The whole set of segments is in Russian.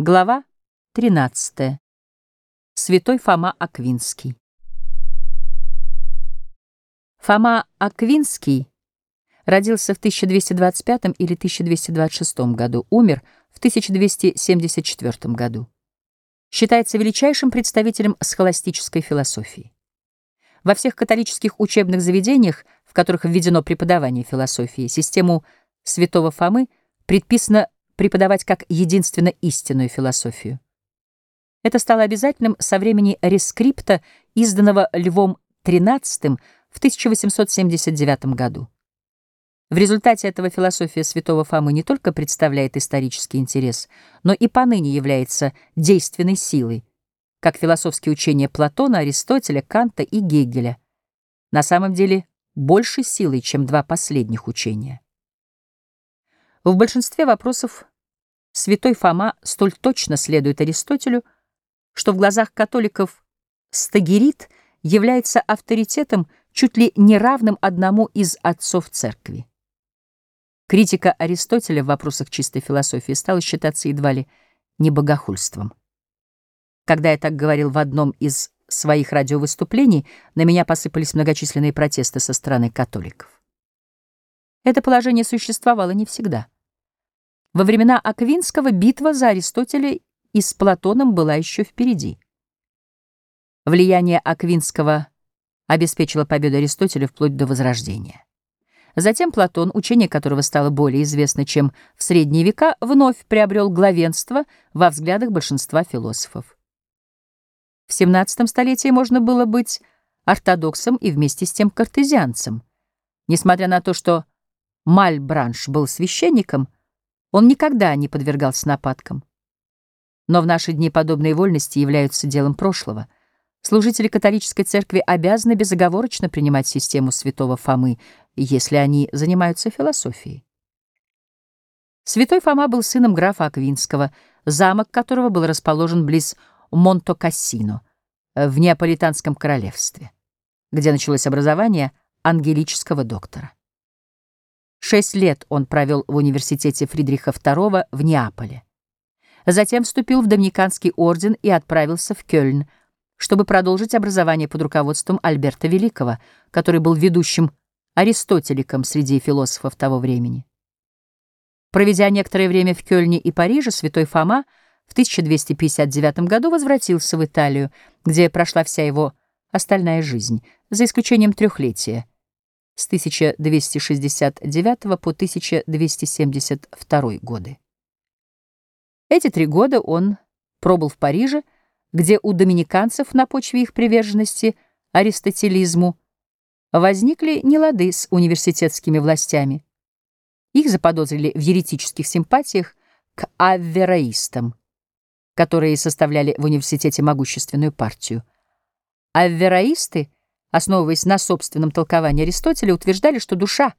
Глава 13. Святой Фома Аквинский. Фома Аквинский родился в 1225 или 1226 году, умер в 1274 году. Считается величайшим представителем схоластической философии. Во всех католических учебных заведениях, в которых введено преподавание философии, систему святого Фомы предписано преподавать как единственно истинную философию. Это стало обязательным со времени рескрипта, изданного Львом XIII в 1879 году. В результате этого философия святого Фомы не только представляет исторический интерес, но и поныне является действенной силой, как философские учения Платона, Аристотеля, Канта и Гегеля, на самом деле большей силой, чем два последних учения. В большинстве вопросов святой Фома столь точно следует Аристотелю, что в глазах католиков Стагерит является авторитетом, чуть ли не равным одному из отцов церкви. Критика Аристотеля в вопросах чистой философии стала считаться едва ли не богохульством. Когда я так говорил в одном из своих радиовыступлений, на меня посыпались многочисленные протесты со стороны католиков. Это положение существовало не всегда. Во времена Аквинского битва за Аристотеля и с Платоном была еще впереди. Влияние Аквинского обеспечило победу Аристотеля вплоть до Возрождения. Затем Платон, учение которого стало более известно, чем в средние века, вновь приобрел главенство во взглядах большинства философов. В XVII столетии можно было быть ортодоксом и вместе с тем картезианцем. Несмотря на то, что Мальбранш был священником, он никогда не подвергался нападкам. Но в наши дни подобные вольности являются делом прошлого. Служители католической церкви обязаны безоговорочно принимать систему святого Фомы, если они занимаются философией. Святой Фома был сыном графа Аквинского, замок которого был расположен близ Монто-Кассино в Неаполитанском королевстве, где началось образование ангелического доктора. Шесть лет он провел в университете Фридриха II в Неаполе. Затем вступил в Доминиканский орден и отправился в Кёльн, чтобы продолжить образование под руководством Альберта Великого, который был ведущим аристотеликом среди философов того времени. Проведя некоторое время в Кёльне и Париже, святой Фома в 1259 году возвратился в Италию, где прошла вся его остальная жизнь, за исключением трехлетия — с 1269 по 1272 годы. Эти три года он пробыл в Париже, где у доминиканцев на почве их приверженности аристотелизму возникли нелады с университетскими властями. Их заподозрили в еретических симпатиях к авероистам, которые составляли в университете могущественную партию. Авероисты — основываясь на собственном толковании Аристотеля, утверждали, что душа,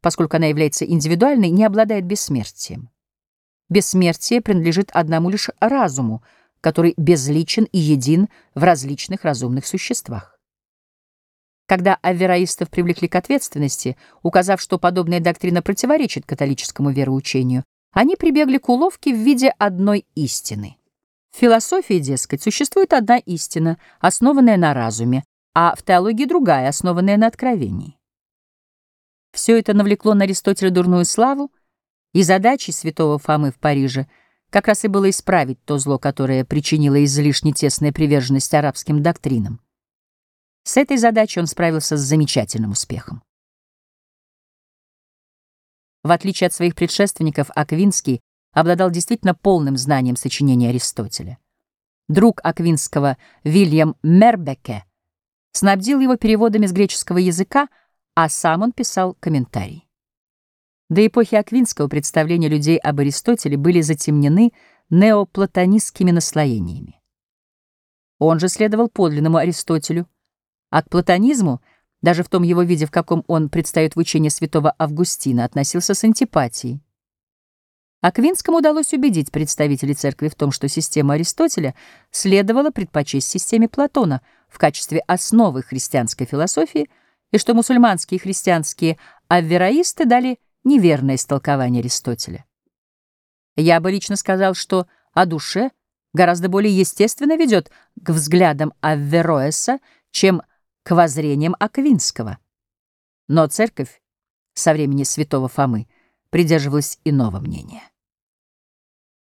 поскольку она является индивидуальной, не обладает бессмертием. Бессмертие принадлежит одному лишь разуму, который безличен и един в различных разумных существах. Когда авероистов привлекли к ответственности, указав, что подобная доктрина противоречит католическому вероучению, они прибегли к уловке в виде одной истины. В философии, дескать, существует одна истина, основанная на разуме, а в теологии другая, основанная на откровении. Все это навлекло на Аристотеля дурную славу, и задачей святого Фомы в Париже как раз и было исправить то зло, которое причинило излишне тесная приверженность арабским доктринам. С этой задачей он справился с замечательным успехом. В отличие от своих предшественников, Аквинский обладал действительно полным знанием сочинений Аристотеля. Друг Аквинского Вильям Мербеке снабдил его переводами с греческого языка, а сам он писал комментарий. До эпохи Аквинского представления людей об Аристотеле были затемнены неоплатонистскими наслоениями. Он же следовал подлинному Аристотелю, а к платонизму, даже в том его виде, в каком он предстает в учении святого Августина, относился с антипатией. Аквинскому удалось убедить представителей церкви в том, что систему Аристотеля следовало предпочесть системе Платона в качестве основы христианской философии и что мусульманские и христианские авероисты дали неверное истолкование Аристотеля. Я бы лично сказал, что о душе гораздо более естественно ведет к взглядам Авероэса, чем к воззрениям Аквинского. Но церковь со времени святого Фомы придерживалась иного мнения.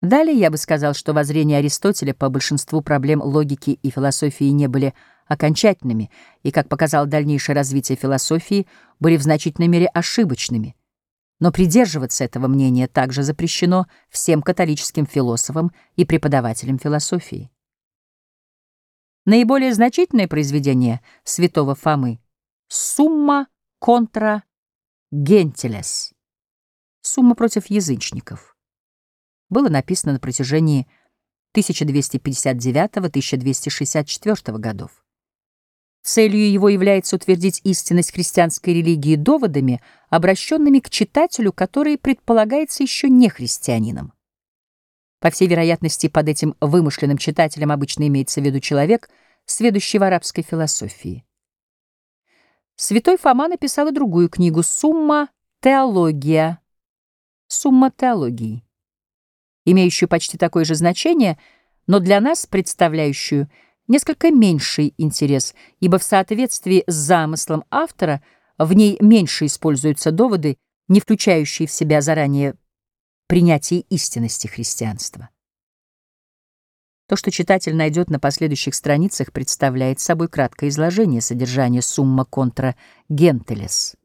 Далее я бы сказал, что воззрения Аристотеля по большинству проблем логики и философии не были окончательными и, как показало дальнейшее развитие философии, были в значительной мере ошибочными. Но придерживаться этого мнения также запрещено всем католическим философам и преподавателям философии. Наиболее значительное произведение святого Фомы — «Сумма контра гентилес» — «Сумма против язычников» было написано на протяжении 1259-1264 годов. Целью его является утвердить истинность христианской религии доводами, обращенными к читателю, который предполагается еще не христианином. По всей вероятности, под этим вымышленным читателем обычно имеется в виду человек, сведущий в арабской философии. Святой Фома написал и другую книгу «Сумма теология», «Сумма теологии», имеющую почти такое же значение, но для нас представляющую несколько меньший интерес, ибо в соответствии с замыслом автора в ней меньше используются доводы, не включающие в себя заранее принятие истинности христианства. То, что читатель найдет на последующих страницах, представляет собой краткое изложение содержания сумма контра гентелес.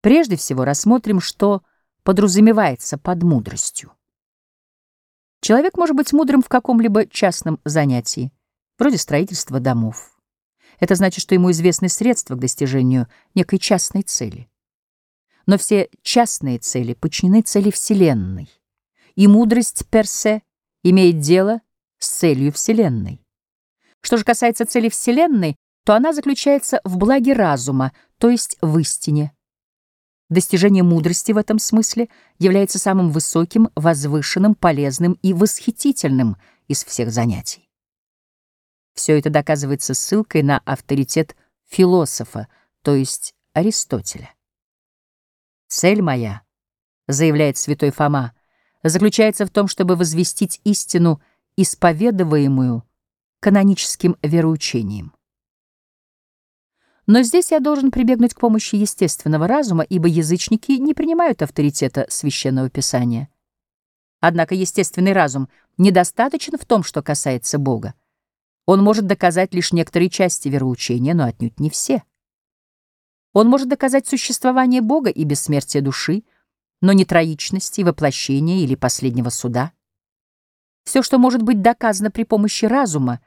Прежде всего рассмотрим, что подразумевается под мудростью. Человек может быть мудрым в каком-либо частном занятии, вроде строительства домов. Это значит, что ему известны средства к достижению некой частной цели. Но все частные цели подчинены цели Вселенной, и мудрость персе имеет дело с целью Вселенной. Что же касается цели Вселенной, то она заключается в благе разума, то есть в истине. Достижение мудрости в этом смысле является самым высоким, возвышенным, полезным и восхитительным из всех занятий. Все это доказывается ссылкой на авторитет философа, то есть Аристотеля. Цель моя, заявляет святой Фома, заключается в том, чтобы возвестить истину, исповедуемую каноническим вероучением. Но здесь я должен прибегнуть к помощи естественного разума, ибо язычники не принимают авторитета священного писания. Однако естественный разум недостаточен в том, что касается Бога. Он может доказать лишь некоторые части вероучения, но отнюдь не все. Он может доказать существование Бога и бессмертие души, но не троичности, воплощения или последнего суда. Все, что может быть доказано при помощи разума,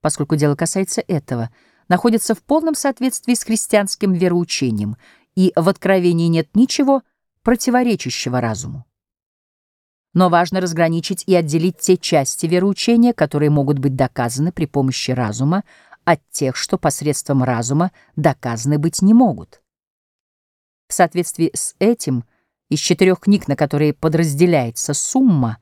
поскольку дело касается этого, находится в полном соответствии с христианским вероучением, и в откровении нет ничего противоречащего разуму. Но важно разграничить и отделить те части вероучения, которые могут быть доказаны при помощи разума, от тех, что посредством разума доказаны быть не могут. В соответствии с этим, из четырех книг, на которые подразделяется сумма,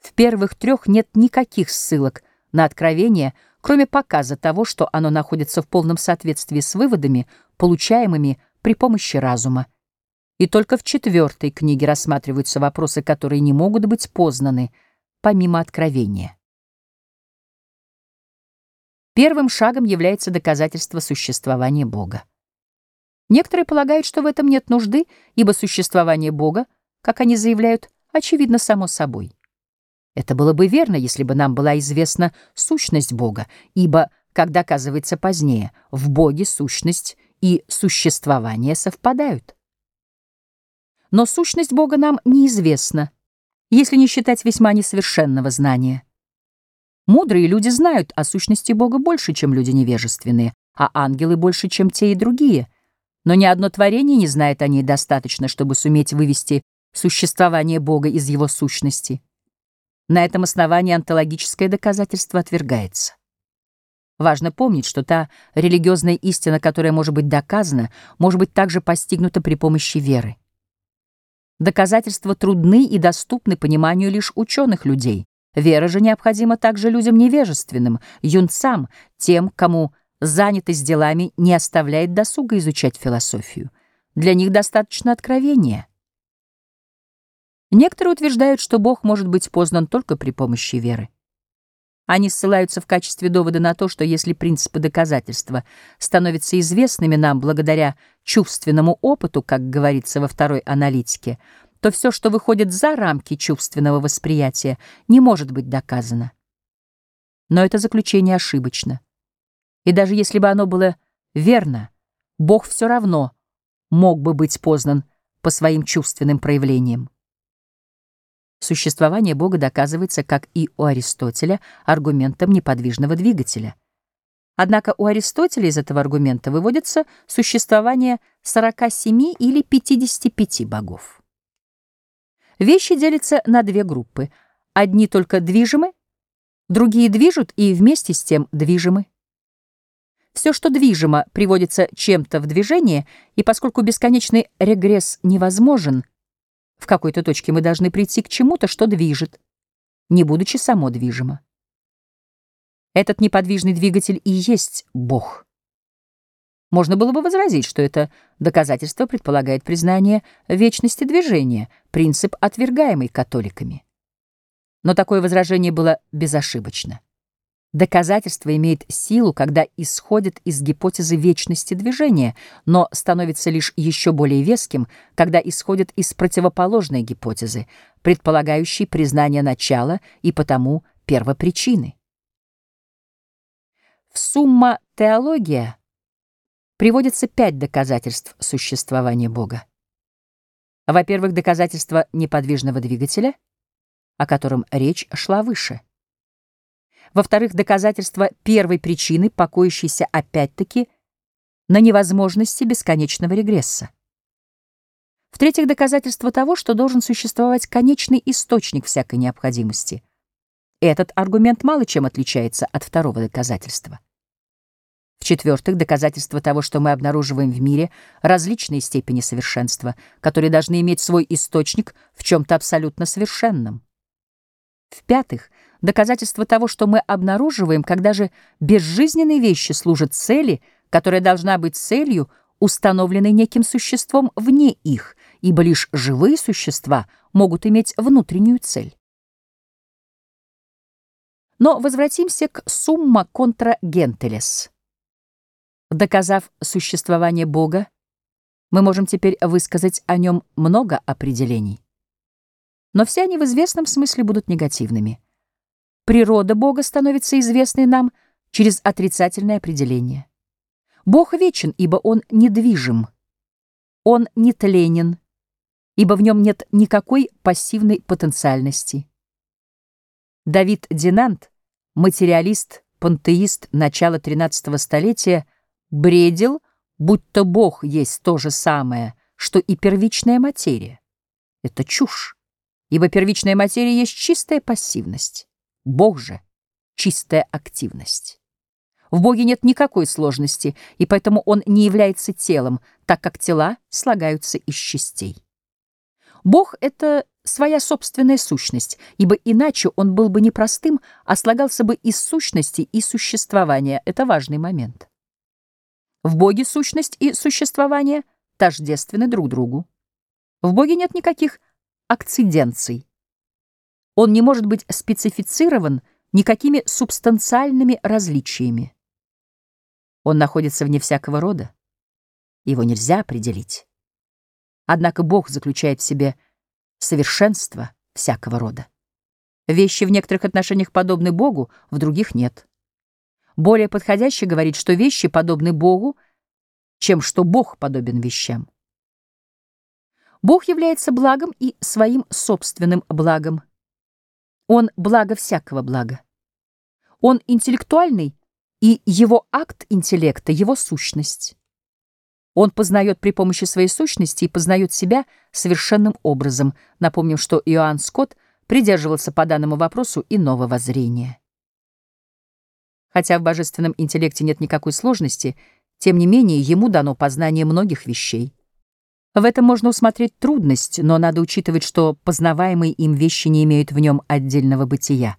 в первых трех нет никаких ссылок на откровение, кроме показа того, что оно находится в полном соответствии с выводами, получаемыми при помощи разума. И только в четвертой книге рассматриваются вопросы, которые не могут быть познаны, помимо откровения. Первым шагом является доказательство существования Бога. Некоторые полагают, что в этом нет нужды, ибо существование Бога, как они заявляют, очевидно само собой. Это было бы верно, если бы нам была известна сущность Бога, ибо, как доказывается позднее, в Боге сущность и существование совпадают. Но сущность Бога нам неизвестна, если не считать весьма несовершенного знания. Мудрые люди знают о сущности Бога больше, чем люди невежественные, а ангелы больше, чем те и другие. Но ни одно творение не знает о ней достаточно, чтобы суметь вывести существование Бога из его сущности. На этом основании онтологическое доказательство отвергается. Важно помнить, что та религиозная истина, которая может быть доказана, может быть также постигнута при помощи веры. Доказательства трудны и доступны пониманию лишь ученых людей, Вера же необходима также людям невежественным, юнцам, тем, кому занятость делами не оставляет досуга изучать философию. Для них достаточно откровения. Некоторые утверждают, что Бог может быть познан только при помощи веры. Они ссылаются в качестве довода на то, что если принципы доказательства становятся известными нам благодаря чувственному опыту, как говорится во второй аналитике, то все, что выходит за рамки чувственного восприятия, не может быть доказано. Но это заключение ошибочно. И даже если бы оно было верно, Бог все равно мог бы быть познан по своим чувственным проявлениям. Существование Бога доказывается, как и у Аристотеля, аргументом неподвижного двигателя. Однако у Аристотеля из этого аргумента выводится существование 47 или 55 богов. Вещи делятся на две группы. Одни только движимы, другие движут и вместе с тем движимы. Все, что движимо, приводится чем-то в движение, и поскольку бесконечный регресс невозможен, в какой-то точке мы должны прийти к чему-то, что движет, не будучи само движимо. Этот неподвижный двигатель и есть Бог. Можно было бы возразить, что это доказательство предполагает признание вечности движения, принцип, отвергаемый католиками. Но такое возражение было безошибочно. Доказательство имеет силу, когда исходит из гипотезы вечности движения, но становится лишь еще более веским, когда исходит из противоположной гипотезы, предполагающей признание начала и потому первопричины. В сумма теология приводится пять доказательств существования Бога. Во-первых, доказательство неподвижного двигателя, о котором речь шла выше. Во-вторых, доказательство первой причины, покоящейся опять-таки на невозможности бесконечного регресса. В-третьих, доказательство того, что должен существовать конечный источник всякой необходимости. Этот аргумент мало чем отличается от второго доказательства. В-четвертых, доказательство того, что мы обнаруживаем в мире различные степени совершенства, которые должны иметь свой источник в чем-то абсолютно совершенном. В-пятых, доказательство того, что мы обнаруживаем, когда же безжизненные вещи служат цели, которая должна быть целью, установленной неким существом вне их, ибо лишь живые существа могут иметь внутреннюю цель. Но возвратимся к сумма контра гентелес. Доказав существование Бога, мы можем теперь высказать о нем много определений. Но все они в известном смысле будут негативными. Природа Бога становится известной нам через отрицательное определение. Бог вечен, ибо Он недвижим. Он нетленен, ибо в нем нет никакой пассивной потенциальности. Давид Динант, материалист, пантеист начала XIII столетия, бредил, будто Бог есть то же самое, что и первичная материя. Это чушь, ибо первичная материя есть чистая пассивность. Бог же — чистая активность. В Боге нет никакой сложности, и поэтому Он не является телом, так как тела слагаются из частей. Бог — это своя собственная сущность, ибо иначе Он был бы не простым, а слагался бы из сущности и существования. Это важный момент. В Боге сущность и существование тождественны друг другу. В Боге нет никаких акциденций. Он не может быть специфицирован никакими субстанциальными различиями. Он находится вне всякого рода. Его нельзя определить. Однако Бог заключает в себе совершенство всякого рода. Вещи в некоторых отношениях подобны Богу, в других нет. Более подходяще говорить, что вещи подобны Богу, чем что Бог подобен вещам. Бог является благом и своим собственным благом. Он благо всякого блага. Он интеллектуальный, и его акт интеллекта — его сущность. Он познает при помощи своей сущности и познает себя совершенным образом. Напомним, что Иоанн Скотт придерживался по данному вопросу иного воззрения. Хотя в божественном интеллекте нет никакой сложности, тем не менее ему дано познание многих вещей. В этом можно усмотреть трудность, но надо учитывать, что познаваемые им вещи не имеют в нем отдельного бытия.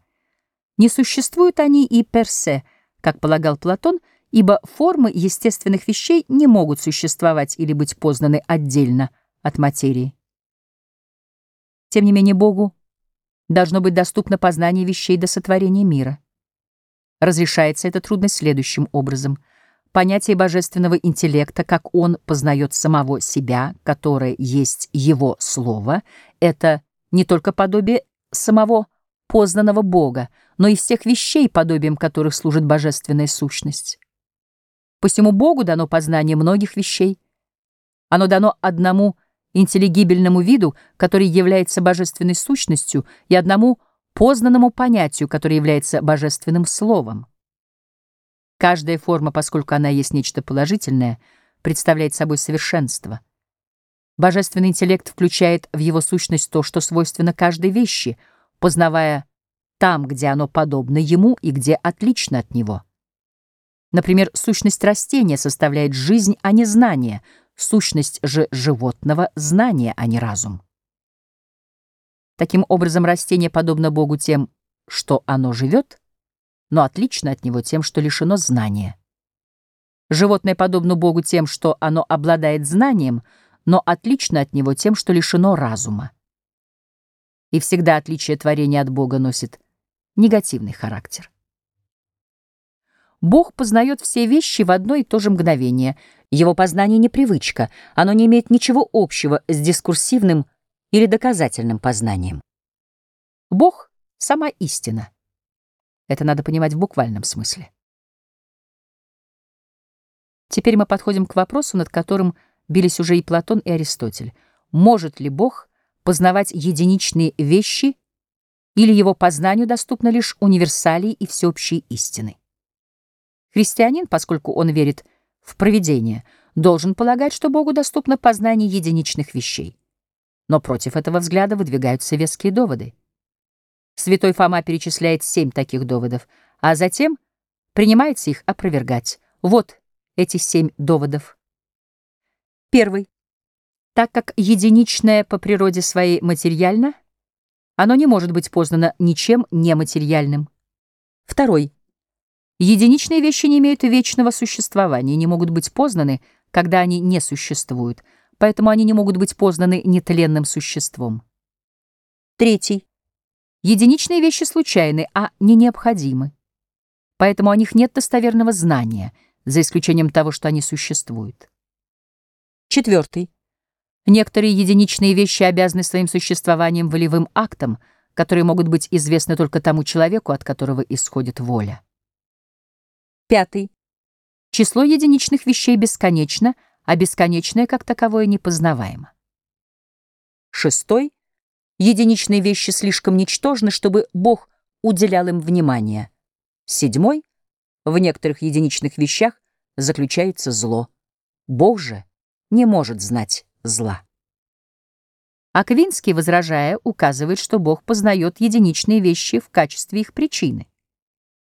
Не существуют они и персе, как полагал Платон, ибо формы естественных вещей не могут существовать или быть познаны отдельно от материи. Тем не менее, Богу должно быть доступно познание вещей до сотворения мира. Разрешается эта трудность следующим образом. Понятие божественного интеллекта, как он познает самого себя, которое есть его слово, это не только подобие самого познанного Бога, но и всех вещей, подобием которых служит божественная сущность. Посему Богу дано познание многих вещей. Оно дано одному интеллигибельному виду, который является божественной сущностью, и одному познанному понятию, которое является божественным словом. Каждая форма, поскольку она есть нечто положительное, представляет собой совершенство. Божественный интеллект включает в его сущность то, что свойственно каждой вещи, познавая там, где оно подобно ему и где отлично от него. Например, сущность растения составляет жизнь, а не знание, сущность же животного — знание, а не разум. Таким образом, растение подобно Богу тем, что оно живет, но отлично от него тем, что лишено знания. Животное подобно Богу тем, что оно обладает знанием, но отлично от него тем, что лишено разума. И всегда отличие творения от Бога носит негативный характер. Бог познает все вещи в одно и то же мгновение. Его познание не привычка, оно не имеет ничего общего с дискурсивным или доказательным познанием. Бог — сама истина. Это надо понимать в буквальном смысле. Теперь мы подходим к вопросу, над которым бились уже и Платон, и Аристотель. Может ли Бог познавать единичные вещи, или его познанию доступны лишь универсалии и всеобщие истины? Христианин, поскольку он верит в провидение, должен полагать, что Богу доступно познание единичных вещей. Но против этого взгляда выдвигаются веские доводы. Святой Фома перечисляет семь таких доводов, а затем принимается их опровергать. Вот эти семь доводов. Первый. Так как единичное по природе своей материально, оно не может быть познано ничем нематериальным. Второй. Единичные вещи не имеют вечного существования и не могут быть познаны, когда они не существуют, поэтому они не могут быть познаны нетленным существом. Третий. Единичные вещи случайны, а не необходимы. Поэтому о них нет достоверного знания, за исключением того, что они существуют. Четвертый. Некоторые единичные вещи обязаны своим существованием волевым актом, которые могут быть известны только тому человеку, от которого исходит воля. Пятый. Число единичных вещей бесконечно, а бесконечное как таковое непознаваемо. Шестой. Единичные вещи слишком ничтожны, чтобы Бог уделял им внимание. Седьмой. В некоторых единичных вещах заключается зло. Бог же не может знать зла. Аквинский, возражая, указывает, что Бог познает единичные вещи в качестве их причины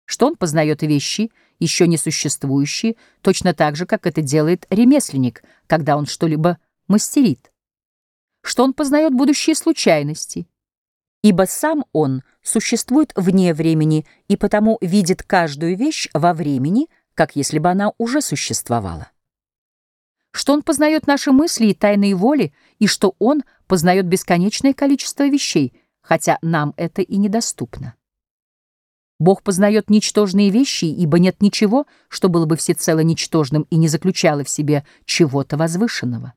что он познает вещи, еще не существующие, точно так же, как это делает ремесленник, когда он что-либо мастерит, что он познает будущие случайности, ибо сам он существует вне времени и потому видит каждую вещь во времени, как если бы она уже существовала что он познает наши мысли и тайные воли, и что он познает бесконечное количество вещей, хотя нам это и недоступно. Бог познает ничтожные вещи, ибо нет ничего, что было бы всецело ничтожным и не заключало в себе чего-то возвышенного.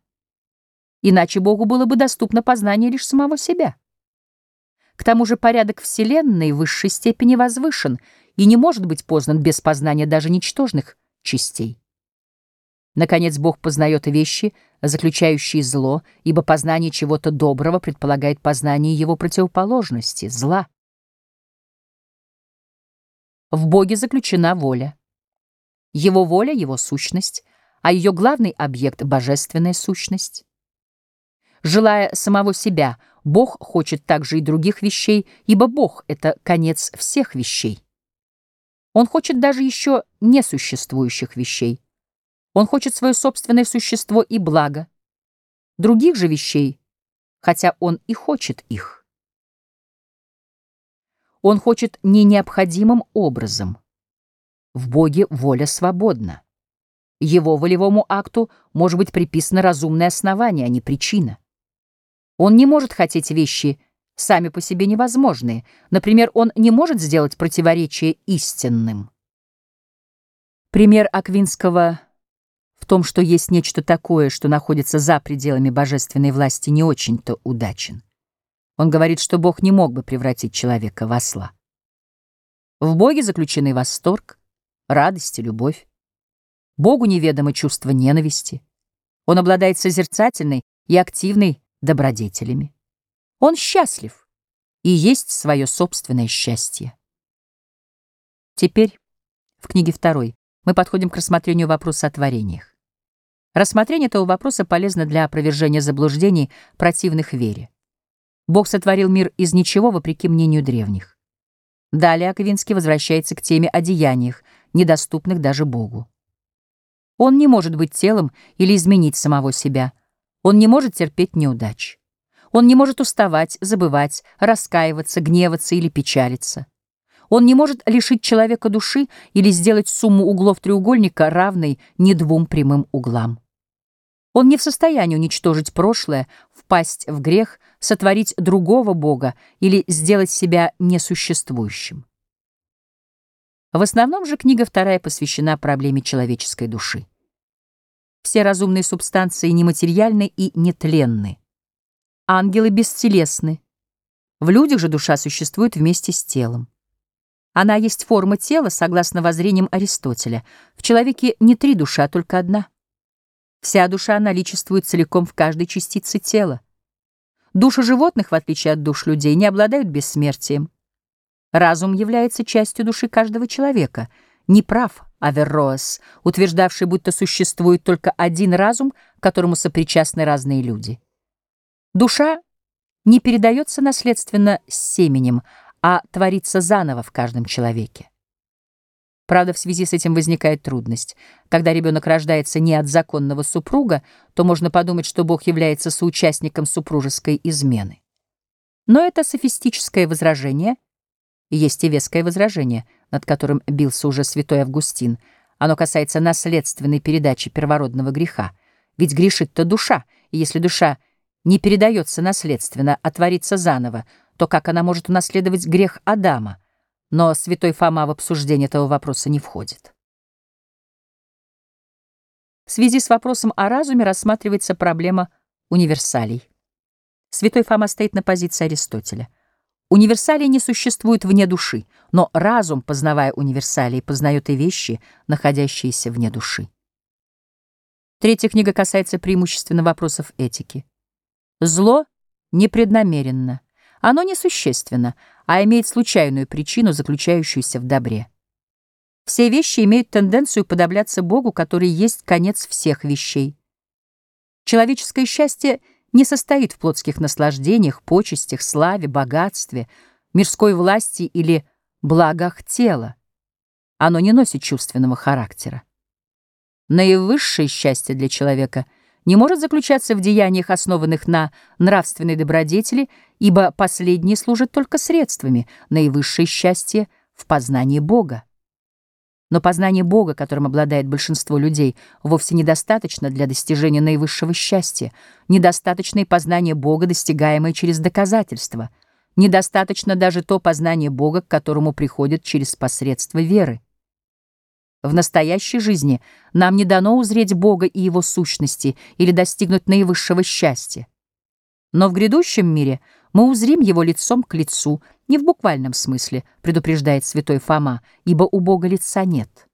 Иначе Богу было бы доступно познание лишь самого себя. К тому же порядок Вселенной в высшей степени возвышен и не может быть познан без познания даже ничтожных частей. Наконец, Бог познает вещи, заключающие зло, ибо познание чего-то доброго предполагает познание его противоположности — зла. В Боге заключена воля. Его воля — его сущность, а ее главный объект — божественная сущность. Желая самого себя, Бог хочет также и других вещей, ибо Бог — это конец всех вещей. Он хочет даже еще несуществующих вещей. Он хочет свое собственное существо и благо. Других же вещей, хотя он и хочет их. Он хочет не необходимым образом. В Боге воля свободна. Его волевому акту может быть приписано разумное основание, а не причина. Он не может хотеть вещи сами по себе невозможные. Например, он не может сделать противоречие истинным. Пример Аквинского в том, что есть нечто такое, что находится за пределами божественной власти, не очень-то удачен. Он говорит, что Бог не мог бы превратить человека в осла. В Боге заключены восторг, радость и любовь. Богу неведомо чувство ненависти. Он обладает созерцательной и активной добродетелями. Он счастлив и есть свое собственное счастье. Теперь в книге второй мы подходим к рассмотрению вопроса о творениях. Рассмотрение этого вопроса полезно для опровержения заблуждений, противных вере. Бог сотворил мир из ничего, вопреки мнению древних. Далее Аковинский возвращается к теме о деяниях, недоступных даже Богу. Он не может быть телом или изменить самого себя. Он не может терпеть неудач. Он не может уставать, забывать, раскаиваться, гневаться или печалиться. Он не может лишить человека души или сделать сумму углов треугольника равной не двум прямым углам. Он не в состоянии уничтожить прошлое, впасть в грех, сотворить другого Бога или сделать себя несуществующим. В основном же книга вторая посвящена проблеме человеческой души. Все разумные субстанции нематериальны и нетленны. Ангелы бестелесны. В людях же душа существует вместе с телом. Она есть форма тела, согласно воззрениям Аристотеля. В человеке не три души, а только одна. Вся душа наличествует целиком в каждой частице тела. Души животных, в отличие от душ людей, не обладают бессмертием. Разум является частью души каждого человека. Не прав Аверроас, утверждавший, будто существует только один разум, которому сопричастны разные люди. Душа не передается наследственно семенем, а творится заново в каждом человеке. Правда, в связи с этим возникает трудность. Когда ребенок рождается не от законного супруга, то можно подумать, что Бог является соучастником супружеской измены. Но это софистическое возражение, есть и веское возражение, над которым бился уже святой Августин. Оно касается наследственной передачи первородного греха. Ведь грешит-то душа, и если душа не передается наследственно, а творится заново, то как она может унаследовать грех Адама? Но святой Фома в обсуждение этого вопроса не входит. В связи с вопросом о разуме рассматривается проблема универсалей. Святой Фома стоит на позиции Аристотеля. Универсалии не существуют вне души, но разум, познавая универсалии, познает и вещи, находящиеся вне души. Третья книга касается преимущественно вопросов этики. Зло непреднамеренно. Оно несущественно, а имеет случайную причину, заключающуюся в добре. Все вещи имеют тенденцию подобляться Богу, который есть конец всех вещей. Человеческое счастье не состоит в плотских наслаждениях, почестях, славе, богатстве, мирской власти или благах тела. Оно не носит чувственного характера. Наивысшее счастье для человека — не может заключаться в деяниях, основанных на нравственной добродетели, ибо последние служат только средствами, наивысшее счастье в познании Бога. Но познание Бога, которым обладает большинство людей, вовсе недостаточно для достижения наивысшего счастья, недостаточно и познание Бога, достигаемое через доказательства, недостаточно даже то познание Бога, к которому приходят через посредство веры. В настоящей жизни нам не дано узреть Бога и Его сущности или достигнуть наивысшего счастья. Но в грядущем мире мы узрим Его лицом к лицу, не в буквальном смысле, предупреждает святой Фома, ибо у Бога лица нет.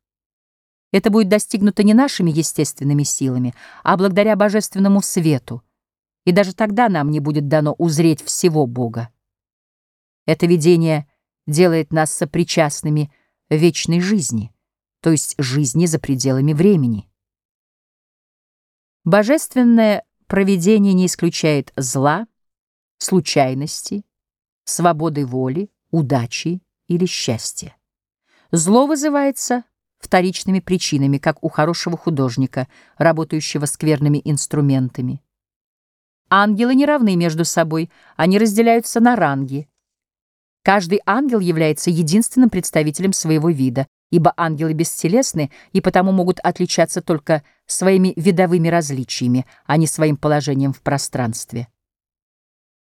Это будет достигнуто не нашими естественными силами, а благодаря божественному свету, и даже тогда нам не будет дано узреть всего Бога. Это видение делает нас сопричастными вечной жизни то есть жизни за пределами времени. Божественное провидение не исключает зла, случайности, свободы воли, удачи или счастья. Зло вызывается вторичными причинами, как у хорошего художника, работающего скверными инструментами. Ангелы не равны между собой, они разделяются на ранги. Каждый ангел является единственным представителем своего вида, ибо ангелы бестелесны и потому могут отличаться только своими видовыми различиями, а не своим положением в пространстве.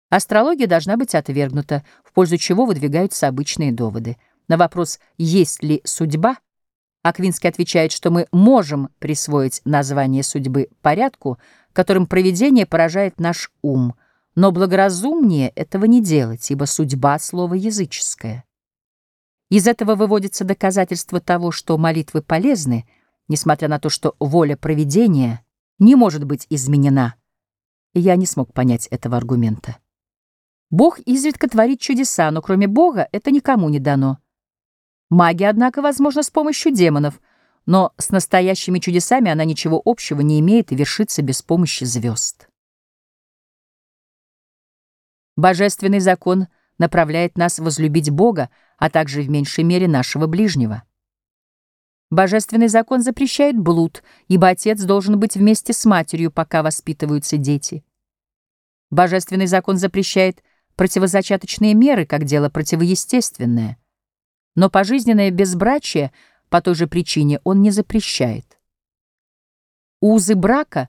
Астрология должна быть отвергнута, в пользу чего выдвигаются обычные доводы. На вопрос «Есть ли судьба?» Аквинский отвечает, что мы можем присвоить название судьбы порядку, которым проведение поражает наш ум, но благоразумнее этого не делать, ибо судьба — слово языческое. Из этого выводится доказательство того, что молитвы полезны, несмотря на то, что воля проведения не может быть изменена. Я не смог понять этого аргумента. Бог изредка творит чудеса, но кроме Бога это никому не дано. Магия, однако, возможна с помощью демонов, но с настоящими чудесами она ничего общего не имеет и вершится без помощи звезд. Божественный закон направляет нас возлюбить Бога, а также в меньшей мере нашего ближнего. Божественный закон запрещает блуд, ибо отец должен быть вместе с матерью, пока воспитываются дети. Божественный закон запрещает противозачаточные меры, как дело противоестественное. Но пожизненное безбрачие по той же причине он не запрещает. Узы брака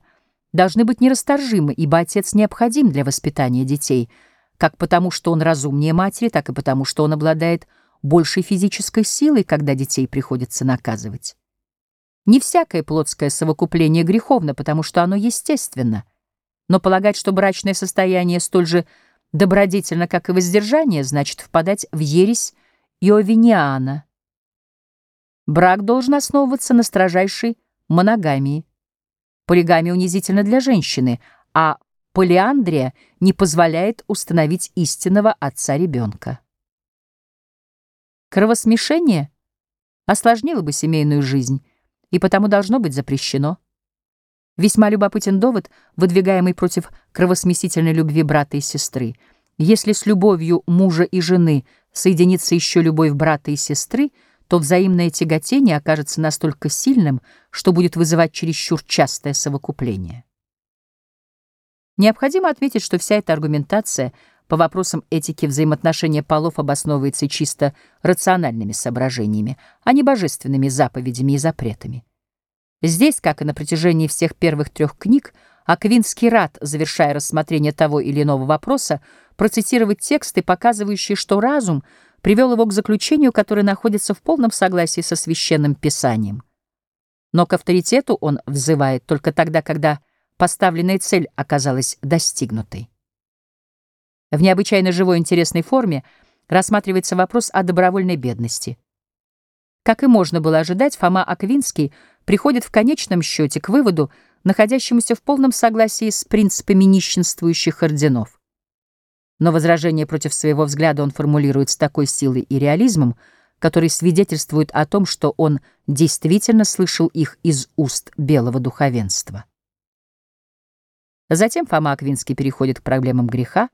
должны быть нерасторжимы, ибо отец необходим для воспитания детей, как потому, что он разумнее матери, так и потому, что он обладает большей физической силой, когда детей приходится наказывать. Не всякое плотское совокупление греховно, потому что оно естественно, но полагать, что брачное состояние столь же Добродетельно, как и воздержание, значит впадать в ересь Иовиниана. Брак должен основываться на строжайшей моногамии. Полигамия унизительна для женщины, а полиандрия не позволяет установить истинного отца ребенка. Кровосмешение осложнило бы семейную жизнь и потому должно быть запрещено. Весьма любопытен довод, выдвигаемый против кровосмесительной любви брата и сестры. Если с любовью мужа и жены соединится еще любовь брата и сестры, то взаимное тяготение окажется настолько сильным, что будет вызывать чересчур частое совокупление. Необходимо отметить, что вся эта аргументация по вопросам этики взаимоотношения полов обосновывается чисто рациональными соображениями, а не божественными заповедями и запретами. Здесь, как и на протяжении всех первых трех книг, Аквинский рад, завершая рассмотрение того или иного вопроса, процитировать тексты, показывающие, что разум привел его к заключению, которое находится в полном согласии со священным писанием. Но к авторитету он взывает только тогда, когда поставленная цель оказалась достигнутой. В необычайно живой интересной форме рассматривается вопрос о добровольной бедности. Как и можно было ожидать, Фома Аквинский — приходит в конечном счете к выводу, находящемуся в полном согласии с принципами нищенствующих орденов. Но возражение против своего взгляда он формулирует с такой силой и реализмом, который свидетельствует о том, что он действительно слышал их из уст белого духовенства. Затем Фома Аквинский переходит к проблемам греха,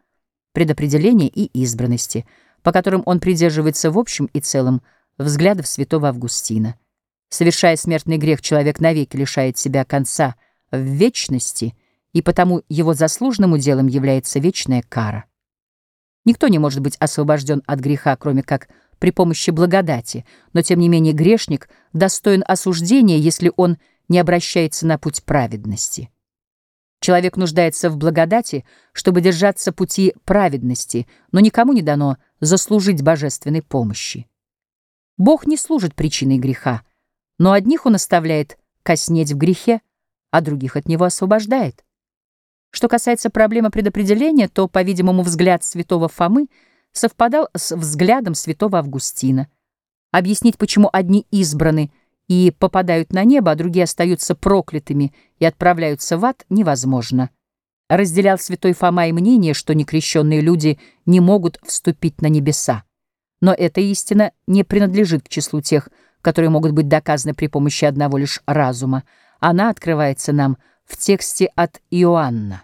предопределения и избранности, по которым он придерживается в общем и целом взглядов святого Августина — Совершая смертный грех, человек навеки лишает себя конца в вечности, и потому его заслуженным уделом является вечная кара. Никто не может быть освобожден от греха, кроме как при помощи благодати, но тем не менее грешник достоин осуждения, если он не обращается на путь праведности. Человек нуждается в благодати, чтобы держаться пути праведности, но никому не дано заслужить божественной помощи. Бог не служит причиной греха, но одних он оставляет коснеть в грехе, а других от него освобождает. Что касается проблемы предопределения, то, по-видимому, взгляд святого Фомы совпадал с взглядом святого Августина. Объяснить, почему одни избраны и попадают на небо, а другие остаются проклятыми и отправляются в ад, невозможно. Разделял святой Фома и мнение, что некрещенные люди не могут вступить на небеса. Но эта истина не принадлежит к числу тех, которые могут быть доказаны при помощи одного лишь разума, она открывается нам в тексте от Иоанна.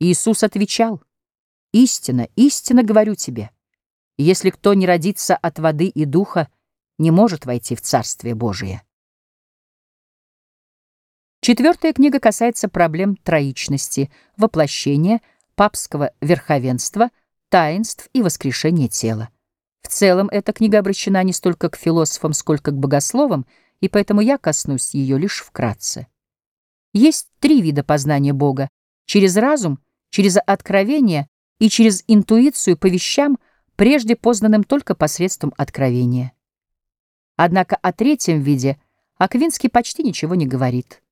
Иисус отвечал, «Истина, истинно говорю тебе, если кто не родится от воды и духа, не может войти в Царствие Божие». Четвертая книга касается проблем троичности, воплощения, папского верховенства, таинств и воскрешения тела. В целом, эта книга обращена не столько к философам, сколько к богословам, и поэтому я коснусь ее лишь вкратце. Есть три вида познания Бога — через разум, через откровение и через интуицию по вещам, прежде познанным только посредством откровения. Однако о третьем виде Аквинский почти ничего не говорит.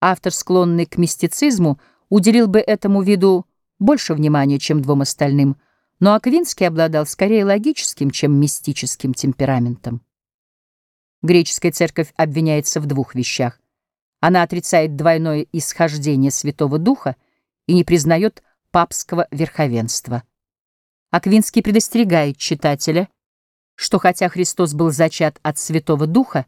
Автор, склонный к мистицизму, уделил бы этому виду больше внимания, чем двум остальным, но Аквинский обладал скорее логическим, чем мистическим темпераментом. Греческая церковь обвиняется в двух вещах. Она отрицает двойное исхождение Святого Духа и не признает папского верховенства. Аквинский предостерегает читателя, что хотя Христос был зачат от Святого Духа,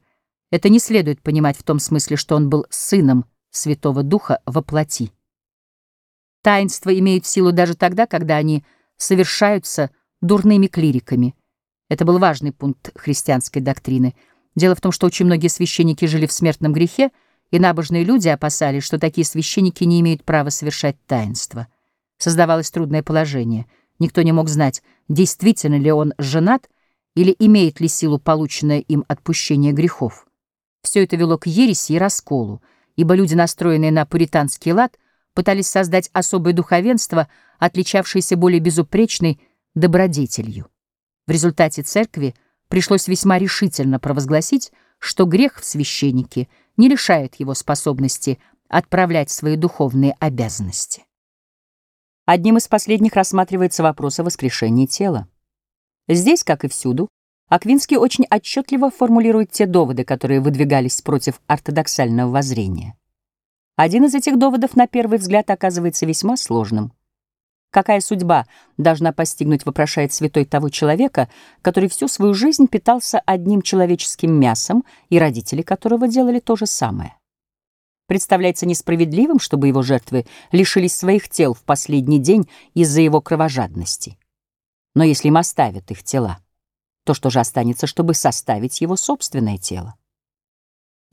это не следует понимать в том смысле, что он был сыном Святого Духа во плоти. Таинства имеют силу даже тогда, когда они совершаются дурными клириками. Это был важный пункт христианской доктрины. Дело в том, что очень многие священники жили в смертном грехе, и набожные люди опасались, что такие священники не имеют права совершать таинства. Создавалось трудное положение. Никто не мог знать, действительно ли он женат или имеет ли силу полученное им отпущение грехов. Все это вело к ереси и расколу, ибо люди, настроенные на пуританский лад, пытались создать особое духовенство, отличавшееся более безупречной добродетелью. В результате церкви пришлось весьма решительно провозгласить, что грех в священнике не лишает его способности отправлять свои духовные обязанности. Одним из последних рассматривается вопрос о воскрешении тела. Здесь, как и всюду, Аквинский очень отчетливо формулирует те доводы, которые выдвигались против ортодоксального воззрения. Один из этих доводов, на первый взгляд, оказывается весьма сложным. Какая судьба должна постигнуть, вопрошает святой того человека, который всю свою жизнь питался одним человеческим мясом, и родители которого делали то же самое? Представляется несправедливым, чтобы его жертвы лишились своих тел в последний день из-за его кровожадности. Но если им оставят их тела, то что же останется, чтобы составить его собственное тело?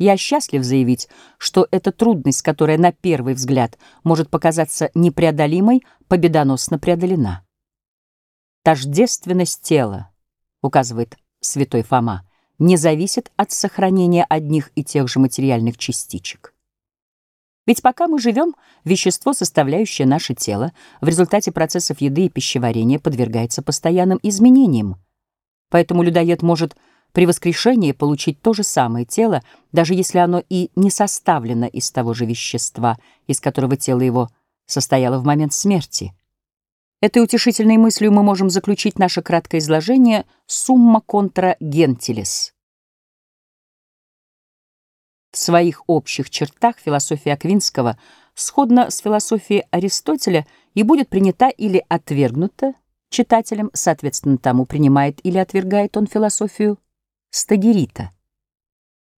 Я счастлив заявить, что эта трудность, которая на первый взгляд может показаться непреодолимой, победоносно преодолена. Тождественность тела, указывает святой Фома, не зависит от сохранения одних и тех же материальных частичек. Ведь пока мы живем, вещество, составляющее наше тело, в результате процессов еды и пищеварения подвергается постоянным изменениям, Поэтому людоед может при воскрешении получить то же самое тело, даже если оно и не составлено из того же вещества, из которого тело его состояло в момент смерти. Этой утешительной мыслью мы можем заключить наше краткое изложение «Сумма контра гентилис». В своих общих чертах философия Аквинского сходна с философией Аристотеля и будет принята или отвергнута читателем, соответственно тому, принимает или отвергает он философию Стагерита.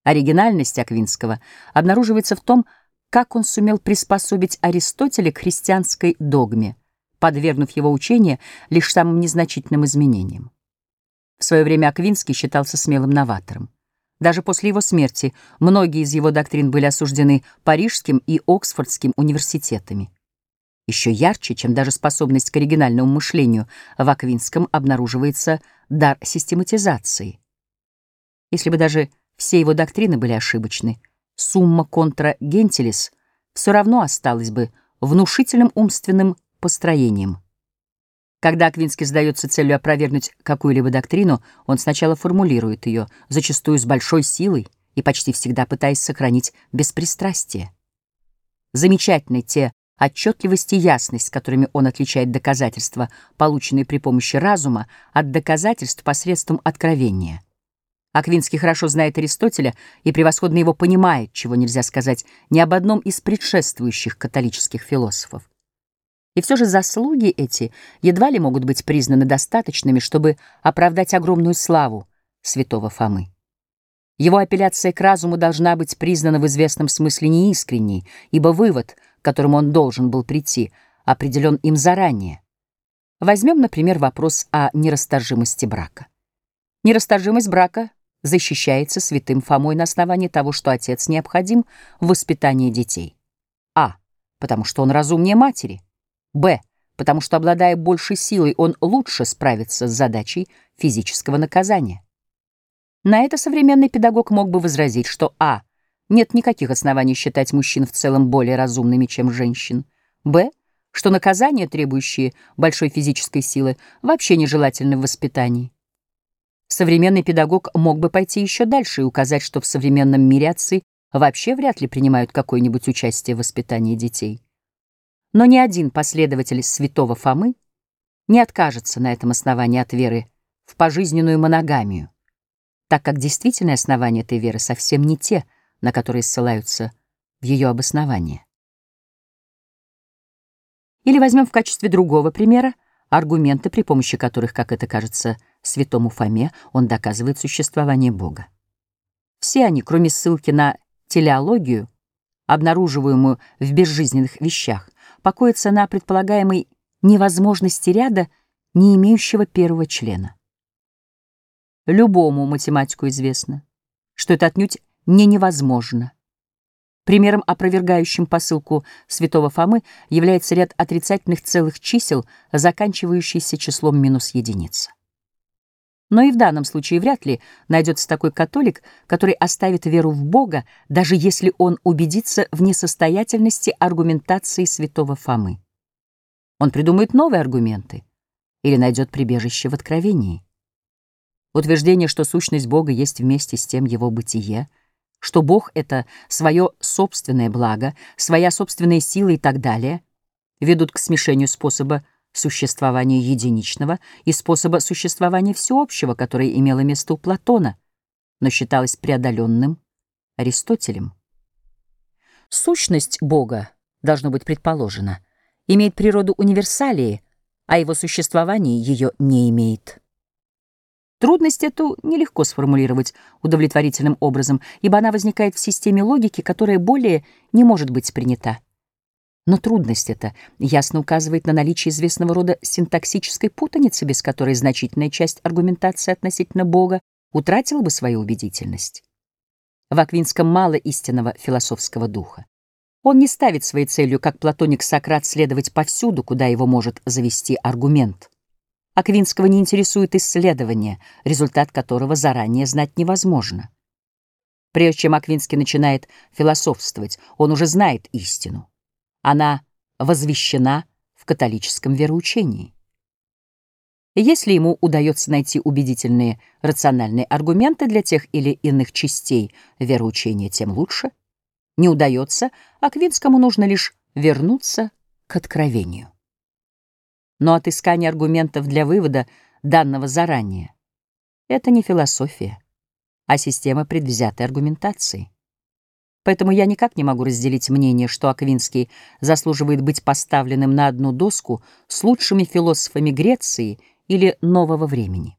Оригинальность Аквинского обнаруживается в том, как он сумел приспособить Аристотеля к христианской догме, подвергнув его учение лишь самым незначительным изменениям. В свое время Аквинский считался смелым новатором. Даже после его смерти многие из его доктрин были осуждены Парижским и Оксфордским университетами. Еще ярче, чем даже способность к оригинальному мышлению, в Аквинском обнаруживается дар систематизации. Если бы даже все его доктрины были ошибочны, сумма контра гентилис все равно осталась бы внушительным умственным построением. Когда Аквинский сдается целью опровергнуть какую-либо доктрину, он сначала формулирует ее, зачастую с большой силой и почти всегда пытаясь сохранить беспристрастие. Замечательны те Отчетливость и ясность, которыми он отличает доказательства, полученные при помощи разума, от доказательств посредством откровения. Аквинский хорошо знает Аристотеля и превосходно его понимает, чего нельзя сказать ни об одном из предшествующих католических философов. И все же заслуги эти едва ли могут быть признаны достаточными, чтобы оправдать огромную славу святого Фомы. Его апелляция к разуму должна быть признана в известном смысле неискренней, ибо вывод — к которому он должен был прийти, определен им заранее. Возьмем, например, вопрос о нерасторжимости брака. Нерасторжимость брака защищается святым Фомой на основании того, что отец необходим в воспитании детей. А. Потому что он разумнее матери. Б. Потому что, обладая большей силой, он лучше справится с задачей физического наказания. На это современный педагог мог бы возразить, что А нет никаких оснований считать мужчин в целом более разумными, чем женщин. Б. что наказания, требующие большой физической силы, вообще нежелательны в воспитании. Современный педагог мог бы пойти еще дальше и указать, что в современном мире отцы вообще вряд ли принимают какое-нибудь участие в воспитании детей. Но ни один последователь святого Фомы не откажется на этом основании от веры в пожизненную моногамию, так как действительные основания этой веры совсем не те, на которые ссылаются в ее обоснование. Или возьмем в качестве другого примера аргументы, при помощи которых, как это кажется святому Фоме, он доказывает существование Бога. Все они, кроме ссылки на телеологию, обнаруживаемую в безжизненных вещах, покоятся на предполагаемой невозможности ряда, не имеющего первого члена. Любому математику известно, что это отнюдь не невозможно. Примером, опровергающим посылку святого Фомы, является ряд отрицательных целых чисел, заканчивающийся числом минус единица. Но и в данном случае вряд ли найдется такой католик, который оставит веру в Бога, даже если он убедится в несостоятельности аргументации святого Фомы. Он придумает новые аргументы или найдет прибежище в откровении. Утверждение, что сущность Бога есть вместе с тем его бытие, что Бог — это свое собственное благо, своя собственная сила и так далее, ведут к смешению способа существования единичного и способа существования всеобщего, которое имело место у Платона, но считалось преодоленным Аристотелем. Сущность Бога, должно быть предположено, имеет природу универсалии, а его существование ее не имеет. Трудность эту нелегко сформулировать удовлетворительным образом, ибо она возникает в системе логики, которая более не может быть принята. Но трудность эта ясно указывает на наличие известного рода синтаксической путаницы, без которой значительная часть аргументации относительно Бога утратила бы свою убедительность. В Аквинском мало истинного философского духа. Он не ставит своей целью, как платоник Сократ, следовать повсюду, куда его может завести аргумент. Аквинского не интересует исследование, результат которого заранее знать невозможно. Прежде чем Аквинский начинает философствовать, он уже знает истину. Она возвещена в католическом вероучении. Если ему удается найти убедительные рациональные аргументы для тех или иных частей вероучения, тем лучше. Не удается, Аквинскому нужно лишь вернуться к откровению. Но отыскание аргументов для вывода, данного заранее, это не философия, а система предвзятой аргументации. Поэтому я никак не могу разделить мнение, что Аквинский заслуживает быть поставленным на одну доску с лучшими философами Греции или нового времени.